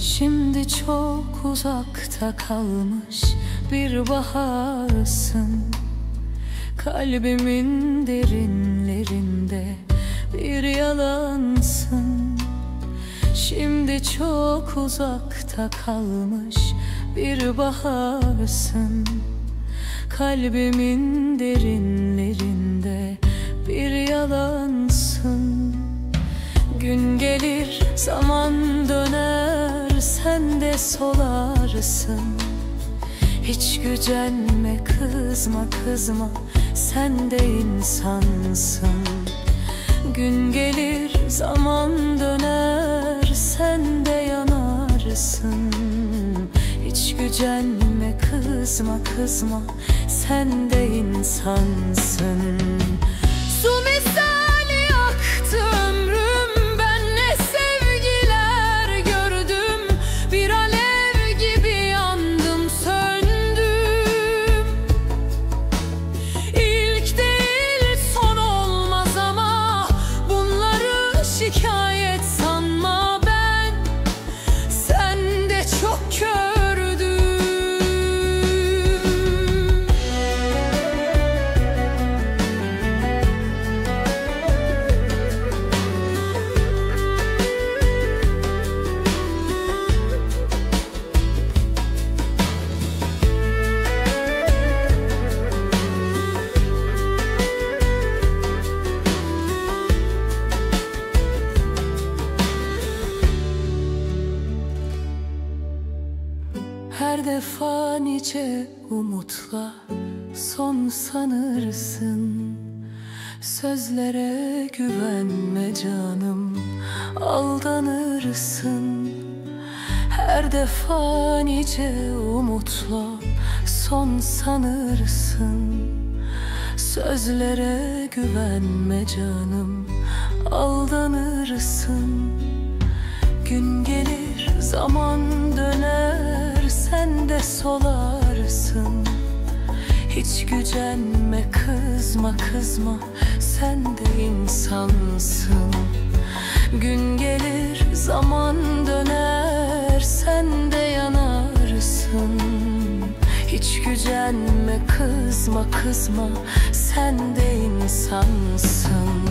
Şimdi çok uzakta kalmış bir baharsın Kalbimin derinlerinde bir yalansın. Şimdi çok uzakta kalmış bir baharsın Kalbimin derinlerinde bir yalansın. Gün gelir zaman solarsın Hiç gücenme kızma kızma. Sen de insansın. Gün gelir zaman döner. Sen de yanarsın Hiç gücenme kızma kızma. Sen de insansın. Su misali Her defa nice umutla son sanırsın. Sözlere güvenme canım aldanırsın. Her defa nice umutla son sanırsın. Sözlere güvenme canım aldanırsın. Gün gelir zaman döner solarsın. Hiç gücenme kızma kızma. Sen de insansın. Gün gelir zaman döner. Sen de yanarsın. Hiç gücenme kızma kızma. Sen de insansın